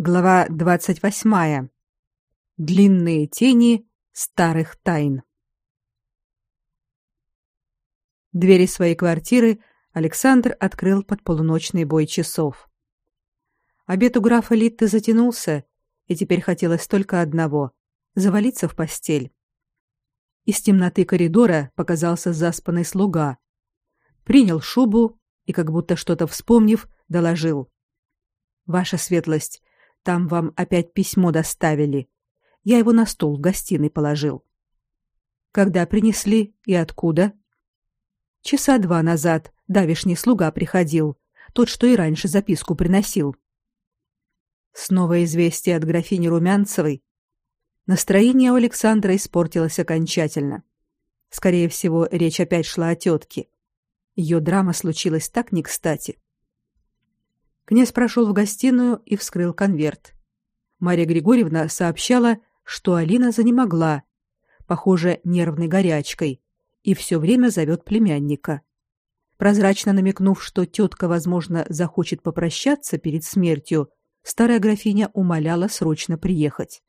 Глава двадцать восьмая. Длинные тени старых тайн. Двери своей квартиры Александр открыл под полуночный бой часов. Обед у графа Литты затянулся, и теперь хотелось только одного — завалиться в постель. Из темноты коридора показался заспанный слуга. Принял шубу и, как будто что-то вспомнив, доложил. «Ваша светлость, там вам опять письмо доставили. Я его на стол в гостиной положил. Когда принесли и откуда? Часа два назад давишний слуга приходил, тот, что и раньше записку приносил. Снова известие от графини Румянцевой. Настроение у Александра испортилось окончательно. Скорее всего, речь опять шла о тетке. Ее драма случилась так не кстати. Князь прошел в гостиную и вскрыл конверт. Мария Григорьевна сообщала, что Алина занемогла, похоже, нервной горячкой, и все время зовет племянника. Прозрачно намекнув, что тетка, возможно, захочет попрощаться перед смертью, старая графиня умоляла срочно приехать.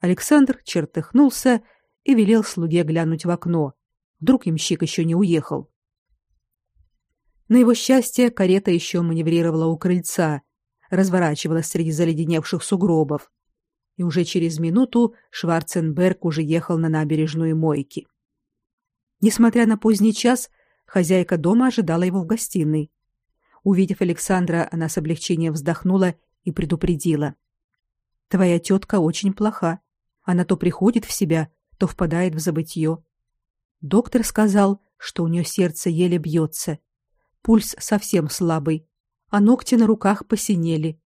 Александр чертыхнулся и велел слуге глянуть в окно. Вдруг имщик еще не уехал. На его счастье, карета еще маневрировала у крыльца, разворачивалась среди заледеневших сугробов. И уже через минуту Шварценберг уже ехал на набережную Мойки. Несмотря на поздний час, хозяйка дома ожидала его в гостиной. Увидев Александра, она с облегчением вздохнула и предупредила: "Твоя тетка очень плоха. Она то приходит в себя, то впадает в забытье. Доктор сказал, что у нее сердце еле бьется, Пульс совсем слабый, а ногти на руках посинели.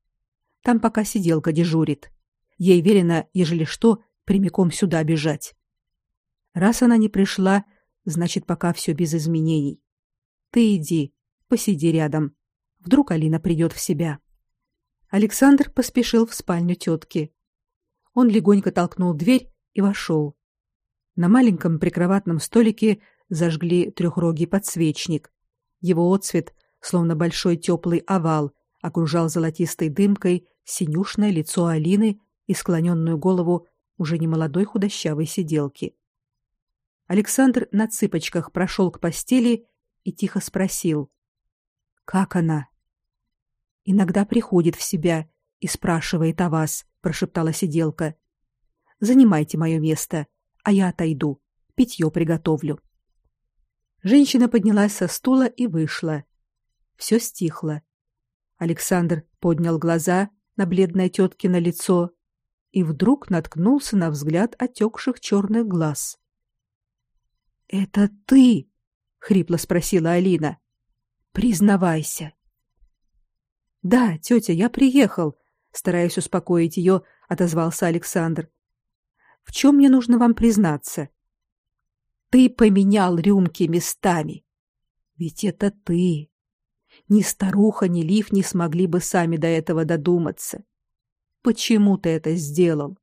Там пока сиделка дежурит. Ей велено, ежели что, прямиком сюда бежать. Раз она не пришла, значит, пока все без изменений. Ты иди, посиди рядом. Вдруг Алина придет в себя. Александр поспешил в спальню тетки. Он легонько толкнул дверь и вошел. На маленьком прикроватном столике зажгли трехрогий подсвечник, его отцвет, словно большой теплый овал, окружал золотистой дымкой синюшное лицо Алины и склоненную голову уже немолодой худощавой сиделки. Александр на цыпочках прошел к постели и тихо спросил: "Как она?" "Иногда приходит в себя и спрашивает о вас", прошептала сиделка. "Занимайте мое место, а я отойду, питье приготовлю". Женщина поднялась со стула и вышла. Все стихло. Александр поднял глаза на бледное теткино лицо и вдруг наткнулся на взгляд отекших черных глаз. «Это ты?» — хрипло спросила Алина. «Признавайся». «Да, тетя, я приехал», — стараясь успокоить ее, отозвался Александр. «В чем мне нужно вам признаться?» Ты поменял рюмки местами. Ведь это ты. Ни старуха, ни Лив не смогли бы сами до этого додуматься. Почему ты это сделал?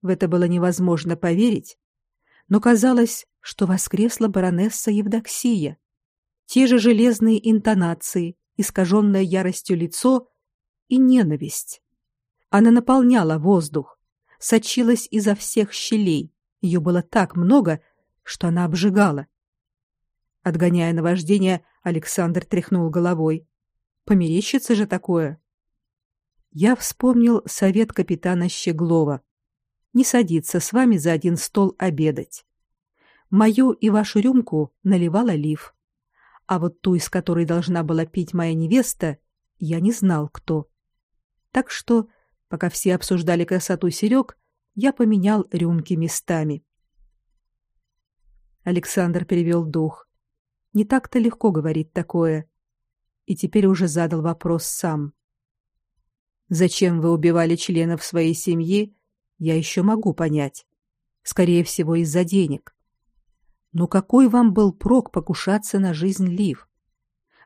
В это было невозможно поверить, но казалось, что воскресла баронесса Евдоксия. Те же железные интонации, искаженное яростью лицо и ненависть. Она наполняла воздух, сочилась изо всех щелей, ее было так много, что она обжигала. Отгоняя наваждение, Александр тряхнул головой. Померещится же такое. Я вспомнил совет капитана Щеглова. Не садиться с вами за один стол обедать. Мою и вашу рюмку наливала Лив. А вот ту, из которой должна была пить моя невеста, я не знал, кто. Так что, пока все обсуждали красоту Серег, я поменял рюмки местами. Александр перевел дух. Не так-то легко говорить такое. И теперь уже задал вопрос сам. Зачем вы убивали членов своей семьи, я еще могу понять. Скорее всего, из-за денег. Но какой вам был прок покушаться на жизнь Лив?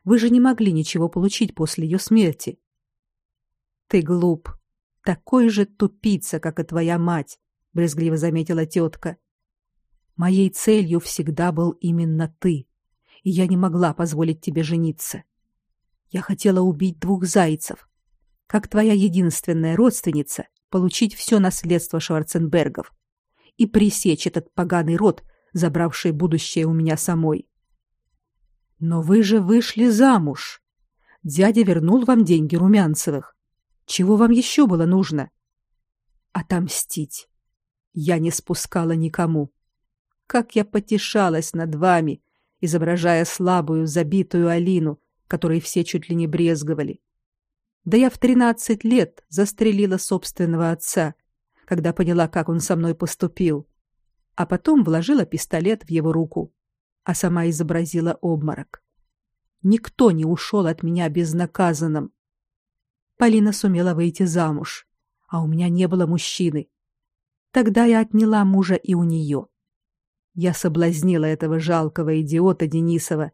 Вы же не могли ничего получить после ее смерти. Ты глуп, такой же тупица, как и твоя мать, брезгливо заметила тетка. Моей целью всегда был именно ты, и я не могла позволить тебе жениться. Я хотела убить двух зайцев. как твоя единственная родственница, получить все наследство Шварценбергов и пресечь этот поганый род, забравший будущее у меня самой. Но вы же вышли замуж. Дядя вернул вам деньги Румянцевых. Чего вам еще было нужно? Отомстить. Я не спускала никому. Как я потешалась над вами, изображая слабую, забитую Алину, которой все чуть ли не брезговали. Да я в тринадцать лет застрелила собственного отца, когда поняла, как он со мной поступил, а потом вложила пистолет в его руку, а сама изобразила обморок. Никто не ушел от меня безнаказанным. Полина сумела выйти замуж, а у меня не было мужчины. Тогда я отняла мужа и у нее. Я соблазнила этого жалкого идиота Денисова,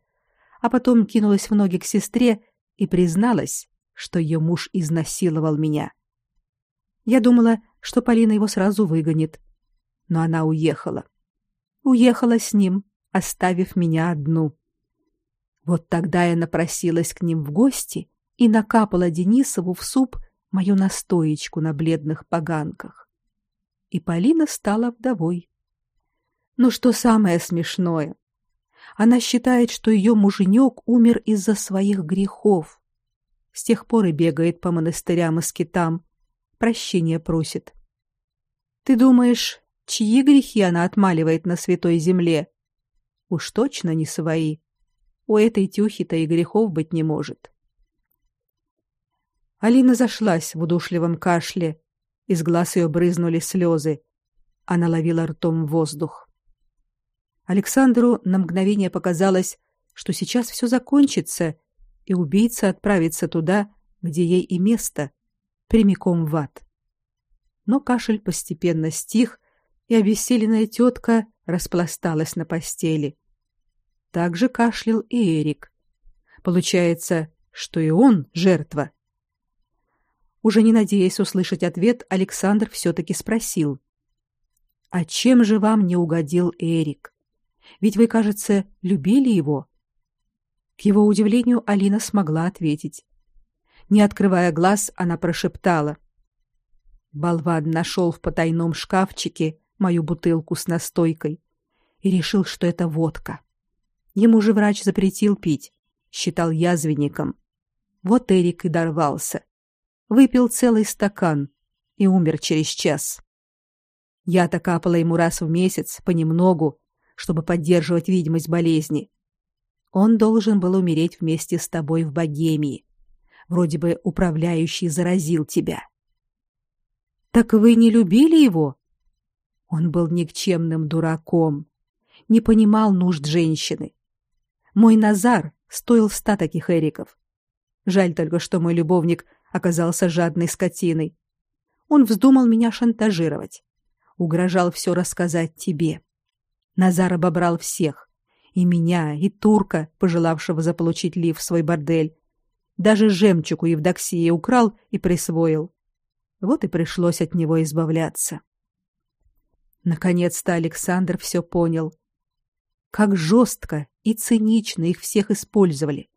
а потом кинулась в ноги к сестре и призналась, что ее муж изнасиловал меня. Я думала, что Полина его сразу выгонит, но она уехала. Уехала с ним, оставив меня одну. Вот тогда я напросилась к ним в гости и накапала Денисову в суп мою настоечку на бледных поганках. И Полина стала вдовой. Но что самое смешное, она считает, что ее муженек умер из-за своих грехов. С тех пор и бегает по монастырям и скитам, прощения просит. Ты думаешь, чьи грехи она отмаливает на святой земле? Уж точно не свои. У этой тюхи-то и грехов быть не может. Алина зашлась в удушливом кашле, из глаз ее брызнули слезы. Она ловила ртом воздух. Александру на мгновение показалось, что сейчас все закончится, и убийца отправится туда, где ей и место, прямиком в ад. Но кашель постепенно стих, и обессиленная тетка распласталась на постели. Так же кашлял и Эрик. Получается, что и он жертва. Уже не надеясь услышать ответ, Александр все-таки спросил. «А чем же вам не угодил Эрик? Ведь вы, кажется, любили его?» К его удивлению Алина смогла ответить. Не открывая глаз, она прошептала: Болван нашел в потайном шкафчике мою бутылку с настойкой и решил, что это водка. Ему же врач запретил пить, считал язвенником. Вот Эрик и дорвался. Выпил целый стакан и умер через час. Я-то капала ему раз в месяц, понемногу, чтобы поддерживать видимость болезни. Он должен был умереть вместе с тобой в Богемии. Вроде бы управляющий заразил тебя. Так вы не любили его? Он был никчемным дураком, не понимал нужд женщины. Мой Назар стоил ста таких эриков. Жаль только, что мой любовник оказался жадной скотиной. Он вздумал меня шантажировать, угрожал все рассказать тебе. Назар обобрал всех, и меня, и турка, пожелавшего заполучить Лив в свой бордель. Даже жемчуг у Евдоксии украл и присвоил. Вот и пришлось от него избавляться. Наконец-то Александр все понял. Как жестко и цинично их всех использовали.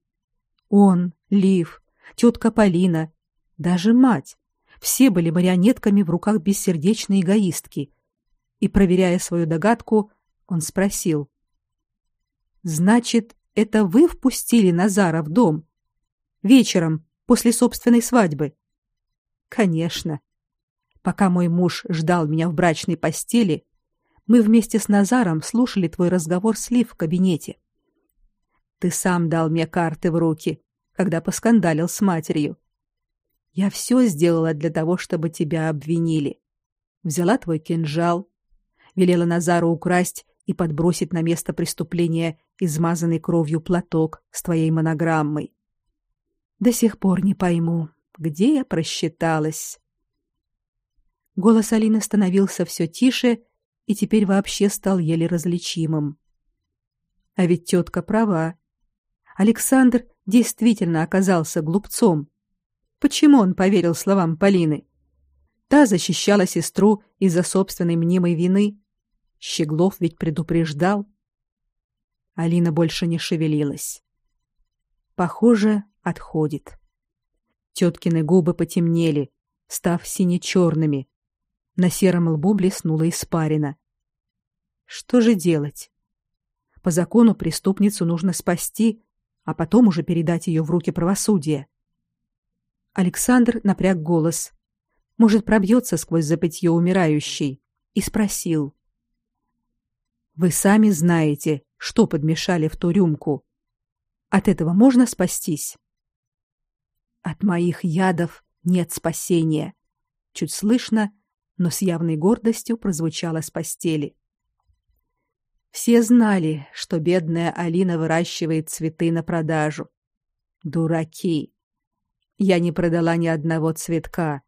Он, Лив, тетка Полина, даже мать. Все были марионетками в руках бессердечной эгоистки. И, проверяя свою догадку, он спросил. Значит, это вы впустили Назара в дом вечером после собственной свадьбы? Конечно. Пока мой муж ждал меня в брачной постели, мы вместе с Назаром слушали твой разговор с Лив в кабинете. Ты сам дал мне карты в руки, когда поскандалил с матерью. Я все сделала для того, чтобы тебя обвинили. Взяла твой кинжал, велела Назару украсть и подбросить на место преступления измазанный кровью платок с твоей монограммой. До сих пор не пойму, где я просчиталась. Голос Алины становился все тише и теперь вообще стал еле различимым. А ведь тетка права. Александр действительно оказался глупцом. Почему он поверил словам Полины? Та защищала сестру из-за собственной мнимой вины, Щеглов ведь предупреждал. Алина больше не шевелилась. Похоже, отходит. Теткины губы потемнели, став сине-черными. На сером лбу блеснула испарина. Что же делать? По закону преступницу нужно спасти, а потом уже передать ее в руки правосудия. Александр напряг голос. Может, пробьется сквозь запытье умирающей, и спросил. «Вы сами знаете, что подмешали в ту рюмку. От этого можно спастись?» «От моих ядов нет спасения», — чуть слышно, но с явной гордостью прозвучало с постели. Все знали, что бедная Алина выращивает цветы на продажу. Дураки. Я не продала ни одного цветка.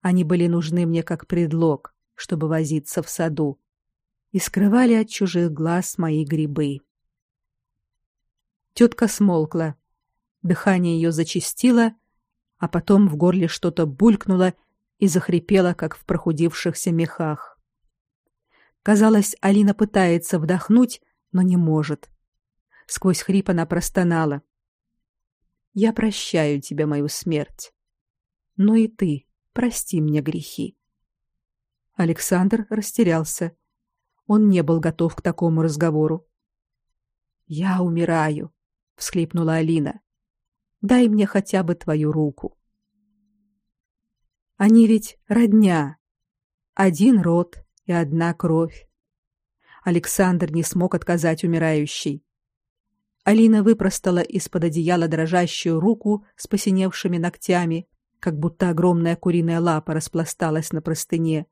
Они были нужны мне как предлог, чтобы возиться в саду, и скрывали от чужих глаз мои грибы. Тетка смолкла. Дыхание ее зачастило, а потом в горле что-то булькнуло и захрипело, как в прохудившихся мехах. Казалось, Алина пытается вдохнуть, но не может. Сквозь хрип она простонала: я прощаю тебе мою смерть. Но и ты прости мне грехи. Александр растерялся. Он не был готов к такому разговору. Я умираю, всхлипнула Алина. Дай мне хотя бы твою руку. Они ведь родня. Один род и одна кровь. Александр не смог отказать умирающей. Алина выпростала из-под одеяла дрожащую руку с посиневшими ногтями, как будто огромная куриная лапа распласталась на простыне.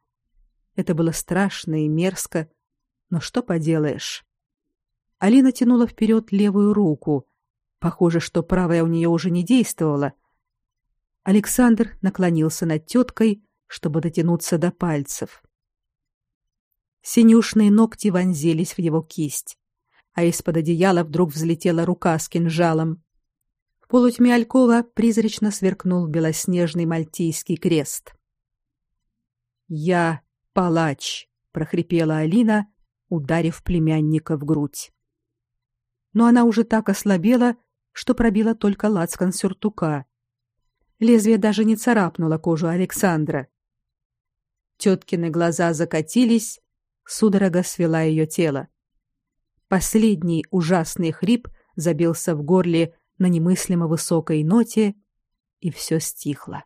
Это было страшно и мерзко, но что поделаешь? Алина тянула вперед левую руку. Похоже, что правая у нее уже не действовала. Александр наклонился над теткой, чтобы дотянуться до пальцев. Синюшные ногти вонзились в его кисть а из-под одеяла вдруг взлетела рука с кинжалом. В полутьме алькова призрачно сверкнул белоснежный мальтийский крест. «Я палач», — прохрипела Алина, ударив племянника в грудь. Но она уже так ослабела, что пробила только лацкан сюртука. Лезвие даже не царапнуло кожу Александра. Теткины глаза закатились, судорога свела ее тело. Последний ужасный хрип забился в горле на немыслимо высокой ноте, и все стихло.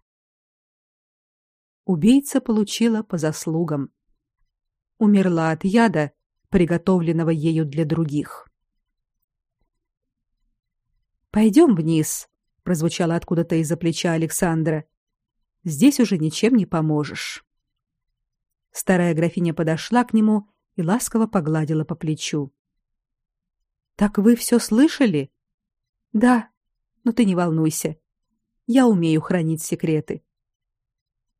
Убийца получила по заслугам. Умерла от яда, приготовленного ею для других. Пойдем вниз, прозвучало откуда-то из-за плеча Александра. Здесь уже ничем не поможешь. Старая графиня подошла к нему и ласково погладила по плечу. Так вы все слышали? Да. Но ты не волнуйся. Я умею хранить секреты.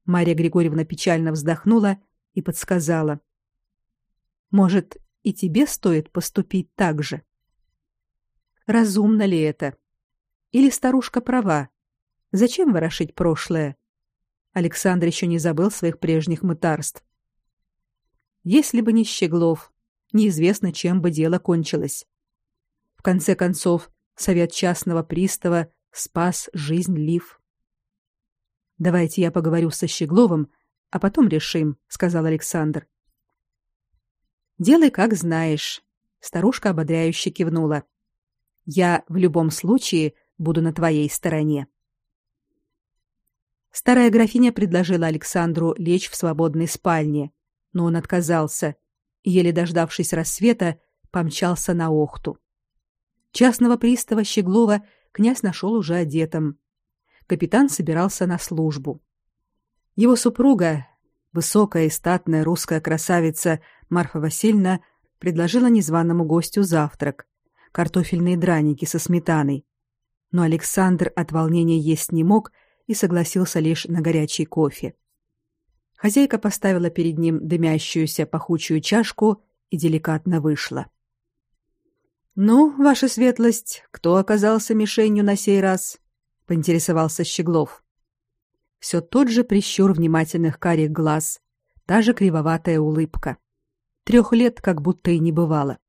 Мария Григорьевна печально вздохнула и подсказала: Может, и тебе стоит поступить так же? Разумно ли это? Или старушка права? Зачем ворошить прошлое? Александр еще не забыл своих прежних мытарств. Если бы не Щеглов, неизвестно, чем бы дело кончилось. В конце концов, совет частного пристава спас жизнь Лив. Давайте я поговорю со Щегловым, а потом решим, сказал Александр. Делай как знаешь, старушка ободряюще кивнула. Я в любом случае буду на твоей стороне. Старая графиня предложила Александру лечь в свободной спальне, но он отказался и, еле дождавшись рассвета, помчался на Охту. Частного пристава Щеглова князь нашел уже одетым. Капитан собирался на службу. Его супруга, высокая и статная русская красавица Марфа Васильевна, предложила незваному гостю завтрак картофельные драники со сметаной. Но Александр от волнения есть не мог и согласился лишь на горячий кофе. Хозяйка поставила перед ним дымящуюся пахучую чашку и деликатно вышла. Ну, ваша светлость, кто оказался мишенью на сей раз? поинтересовался Щеглов. Все тот же прищур внимательных карих глаз, та же кривоватая улыбка. Трех лет как будто и не бывало.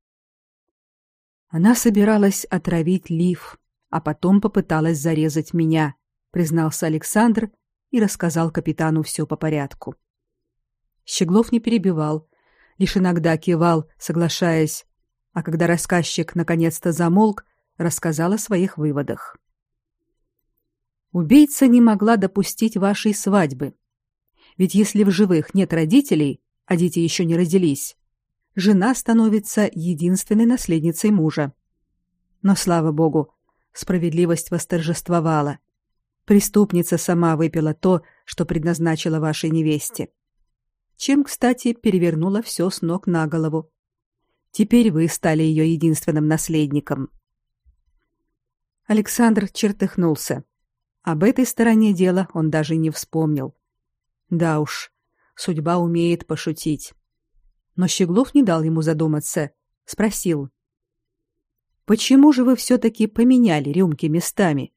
Она собиралась отравить Лив, а потом попыталась зарезать меня, признался Александр и рассказал капитану все по порядку. Щеглов не перебивал, лишь иногда кивал, соглашаясь, а когда рассказчик наконец-то замолк, рассказал о своих выводах. Убийца не могла допустить вашей свадьбы. Ведь если в живых нет родителей, а дети еще не родились, жена становится единственной наследницей мужа. Но слава богу, справедливость восторжествовала. Преступница сама выпила то, что предназначила вашей невесте. Чем, кстати, перевернула все с ног на голову. Теперь вы стали ее единственным наследником. Александр чертыхнулся. Об этой стороне дела он даже не вспомнил. Да уж, судьба умеет пошутить. Но Щеглов не дал ему задуматься, спросил: "Почему же вы все таки поменяли рюмки местами?"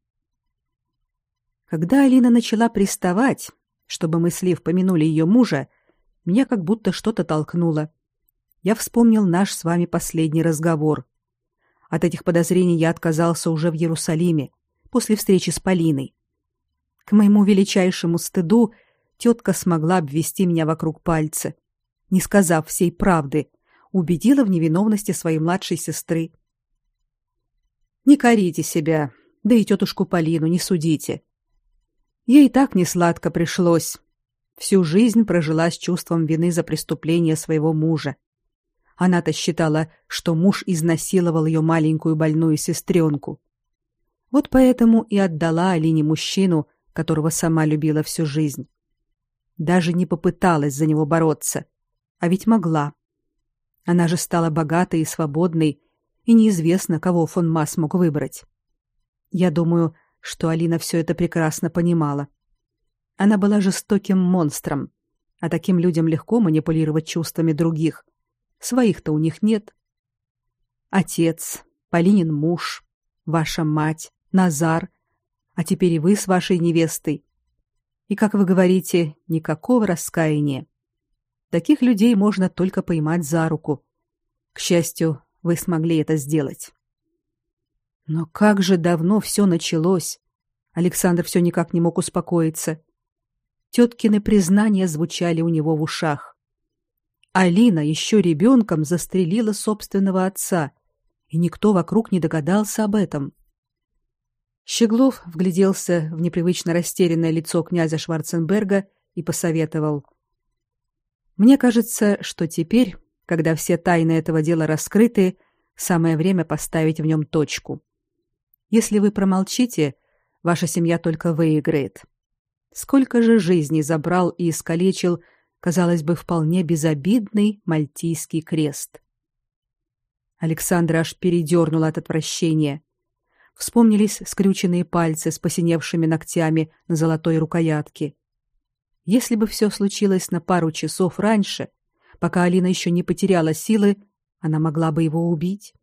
Когда Алина начала приставать, чтобы мы с Лив помянули ее мужа, меня как будто что-то толкнуло. Я вспомнил наш с вами последний разговор. От этих подозрений я отказался уже в Иерусалиме, после встречи с Полиной. К моему величайшему стыду тетка смогла обвести меня вокруг пальца, не сказав всей правды, убедила в невиновности своей младшей сестры. Не корите себя, да и тетушку Полину не судите. Ей так не сладко пришлось. Всю жизнь прожила с чувством вины за преступление своего мужа. Она-то считала, что муж изнасиловал ее маленькую больную сестренку. Вот поэтому и отдала Алине мужчину, которого сама любила всю жизнь. Даже не попыталась за него бороться, а ведь могла. Она же стала богатой и свободной, и неизвестно, кого фон Масс мог выбрать. Я думаю, что Алина все это прекрасно понимала. Она была жестоким монстром, а таким людям легко манипулировать чувствами других. Своих-то у них нет. Отец, Полинин муж, ваша мать, Назар, а теперь и вы с вашей невестой. И, как вы говорите, никакого раскаяния. Таких людей можно только поймать за руку. К счастью, вы смогли это сделать. Но как же давно все началось? Александр все никак не мог успокоиться. Теткины признания звучали у него в ушах. Алина еще ребенком застрелила собственного отца, и никто вокруг не догадался об этом. Щеглов вгляделся в непривычно растерянное лицо князя Шварценберга и посоветовал: "Мне кажется, что теперь, когда все тайны этого дела раскрыты, самое время поставить в нем точку. Если вы промолчите, ваша семья только выиграет. Сколько же жизней забрал и искалечил, казалось бы, вполне безобидный мальтийский крест". Александра аж передернула от отвращения. Вспомнились скрюченные пальцы с посиневшими ногтями на золотой рукоятке. Если бы все случилось на пару часов раньше, пока Алина еще не потеряла силы, она могла бы его убить.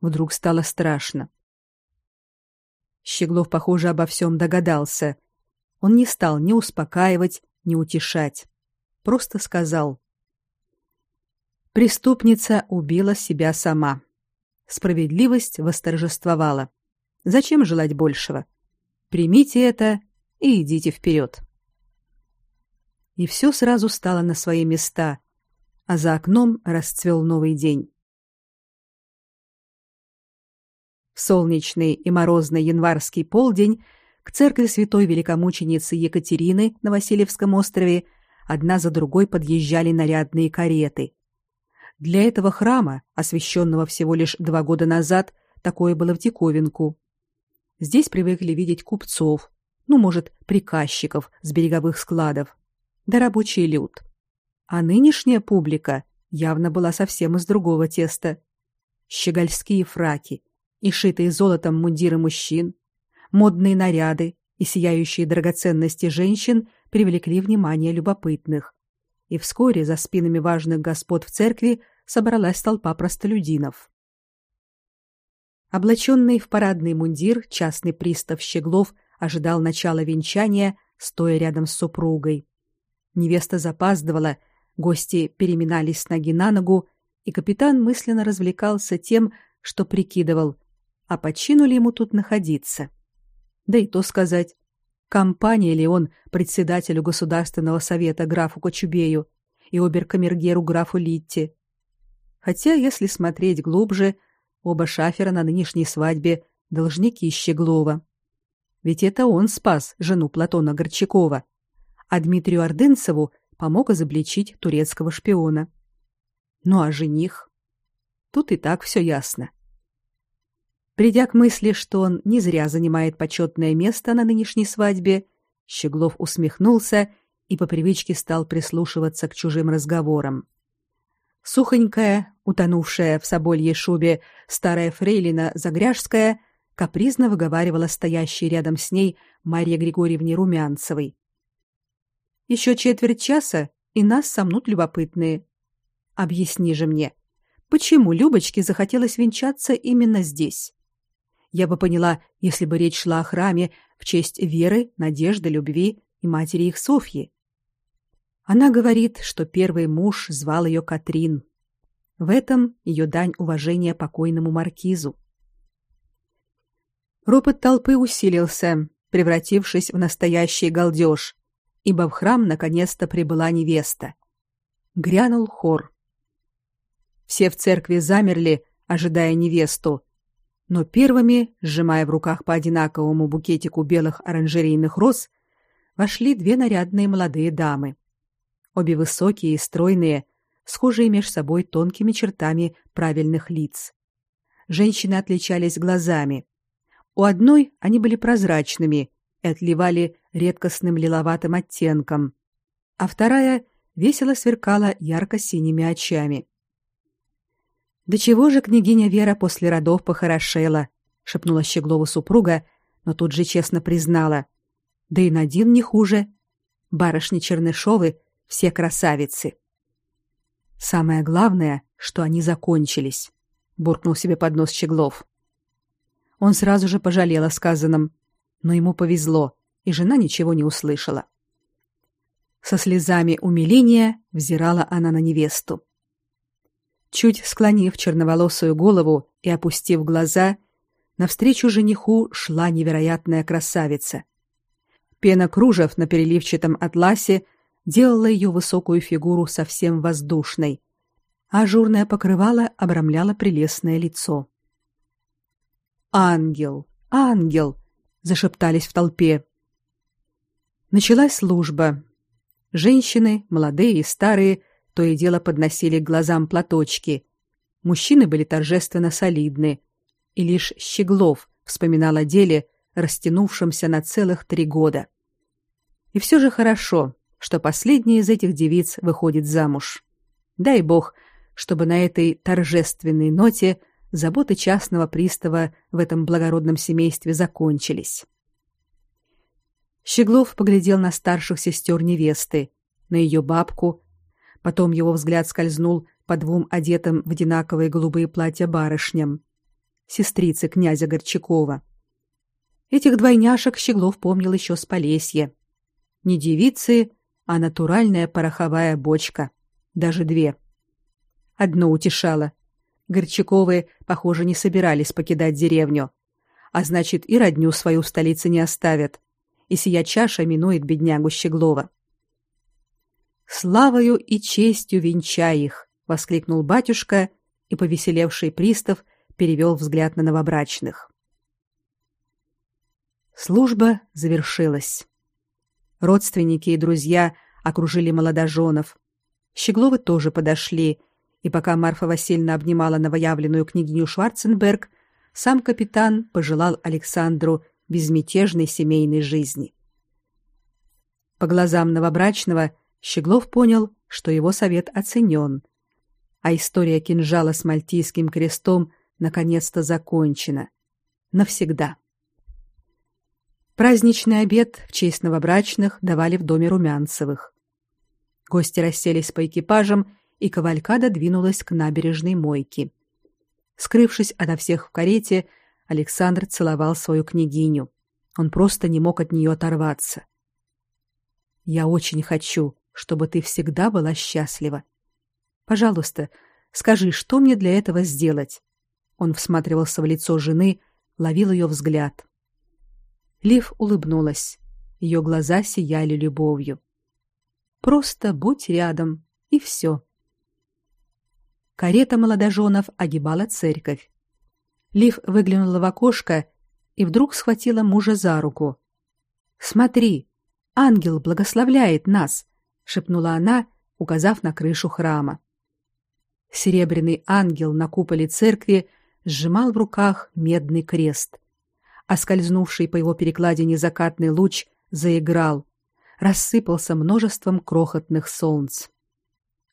Вдруг стало страшно. Щеглов, похоже, обо всем догадался. Он не стал ни успокаивать, ни утешать. Просто сказал: Преступница убила себя сама. Справедливость восторжествовала. Зачем желать большего? Примите это и идите вперед. И все сразу стало на свои места, а за окном расцвел новый день. В солнечный и морозный январский полдень к церкви святой великомученицы Екатерины на Васильевском острове одна за другой подъезжали нарядные кареты. Для этого храма, освященного всего лишь два года назад, такое было в диковинку. Здесь привыкли видеть купцов, ну, может, приказчиков с береговых складов, да рабочий люд. А нынешняя публика явно была совсем из другого теста. Щегольские фраки и шитые золотом мундиры мужчин, модные наряды и сияющие драгоценности женщин привлекли внимание любопытных. И вскоре за спинами важных господ в церкви собралась толпа простолюдинов. Облаченный в парадный мундир, частный пристав Щеглов ожидал начала венчания, стоя рядом с супругой. Невеста запаздывала, гости переминались с ноги на ногу, и капитан мысленно развлекался тем, что прикидывал, а почину ли ему тут находиться. Да и то сказать, Компания ли он председателю государственного совета графу Кочубею и оберкамергеру графу Литти? Хотя, если смотреть глубже, оба шафера на нынешней свадьбе должники Щеглова. Ведь это он спас жену Платона Горчакова, а Дмитрию Ордынцеву помог изобличить турецкого шпиона. Ну а жених? Тут и так все ясно. Придя к мысли, что он не зря занимает почетное место на нынешней свадьбе, Щеглов усмехнулся и по привычке стал прислушиваться к чужим разговорам. Сухонькая, утонувшая в собольей шубе старая фрейлина Загряжская капризно выговаривала стоящей рядом с ней Марье Григорьевне Румянцевой. Еще четверть часа, и нас сомнут любопытные. Объясни же мне, почему Любочке захотелось венчаться именно здесь? Я бы поняла, если бы речь шла о храме в честь Веры, Надежды, Любви и матери их Софьи. Она говорит, что первый муж звал ее Катрин. В этом ее дань уважения покойному маркизу. Ропот толпы усилился, превратившись в настоящий галдеж, ибо в храм наконец-то прибыла невеста. Грянул хор. Все в церкви замерли, ожидая невесту, но первыми, сжимая в руках по одинаковому букетику белых оранжерейных роз, вошли две нарядные молодые дамы. Обе высокие и стройные, схожие меж собой тонкими чертами правильных лиц. Женщины отличались глазами. У одной они были прозрачными и отливали редкостным лиловатым оттенком, а вторая весело сверкала ярко-синими очами. «Да чего же княгиня Вера после родов похорошела?» — шепнула Щеглову супруга, но тут же честно признала. «Да и Надин не хуже. Барышни Чернышовы все красавицы». «Самое главное, что они закончились», — буркнул себе под нос Щеглов. Он сразу же пожалел о сказанном, но ему повезло, и жена ничего не услышала. Со слезами умиления взирала она на невесту. Чуть склонив черноволосую голову и опустив глаза, навстречу жениху шла невероятная красавица. Пена кружев на переливчатом атласе делала ее высокую фигуру совсем воздушной, а ажурное покрывало обрамляло прелестное лицо. «Ангел! Ангел!» — зашептались в толпе. Началась служба. Женщины, молодые и старые, то и дело подносили к глазам платочки. Мужчины были торжественно солидны, и лишь Щеглов вспоминал о деле, растянувшемся на целых три года. И все же хорошо, что последняя из этих девиц выходит замуж. Дай бог, чтобы на этой торжественной ноте заботы частного пристава в этом благородном семействе закончились. Щеглов поглядел на старших сестер невесты, на ее бабку, Потом его взгляд скользнул по двум одетым в одинаковые голубые платья барышням, сестрицы князя Горчакова. Этих двойняшек Щеглов помнил еще с Полесья. Не девицы, а натуральная пороховая бочка, даже две. Одно утешало. Горчаковы, похоже, не собирались покидать деревню, а значит, и родню свою в столице не оставят. И сия чаша минует беднягу Щеглова. Славою и честью венчай их, воскликнул батюшка, и повеселевший пристав перевел взгляд на новобрачных. Служба завершилась. Родственники и друзья окружили молодоженов. Щегловы тоже подошли, и пока Марфа Васильевна обнимала новоявленную княгиню Шварценберг, сам капитан пожелал Александру безмятежной семейной жизни. По глазам новобрачного Щеглов понял, что его совет оценен, а история кинжала с мальтийским крестом наконец-то закончена. Навсегда. Праздничный обед в честь новобрачных давали в доме Румянцевых. Гости расселись по экипажам, и кавалькада двинулась к набережной мойки. Скрывшись ото всех в карете, Александр целовал свою княгиню. Он просто не мог от нее оторваться. «Я очень хочу, чтобы ты всегда была счастлива. Пожалуйста, скажи, что мне для этого сделать? Он всматривался в лицо жены, ловил ее взгляд. Лив улыбнулась. Ее глаза сияли любовью. Просто будь рядом, и все. Карета молодоженов огибала церковь. Лив выглянула в окошко и вдруг схватила мужа за руку. "Смотри, ангел благословляет нас", шепнула она, указав на крышу храма. Серебряный ангел на куполе церкви сжимал в руках медный крест, а скользнувший по его перекладине закатный луч заиграл, рассыпался множеством крохотных солнц.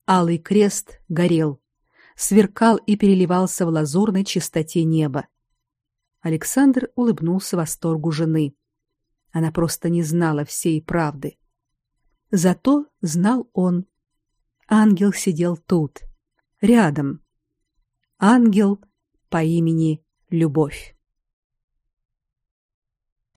Алый крест горел, сверкал и переливался в лазурной чистоте неба. Александр улыбнулся восторгу жены. Она просто не знала всей правды. Зато знал он. Ангел сидел тут, рядом. Ангел по имени Любовь.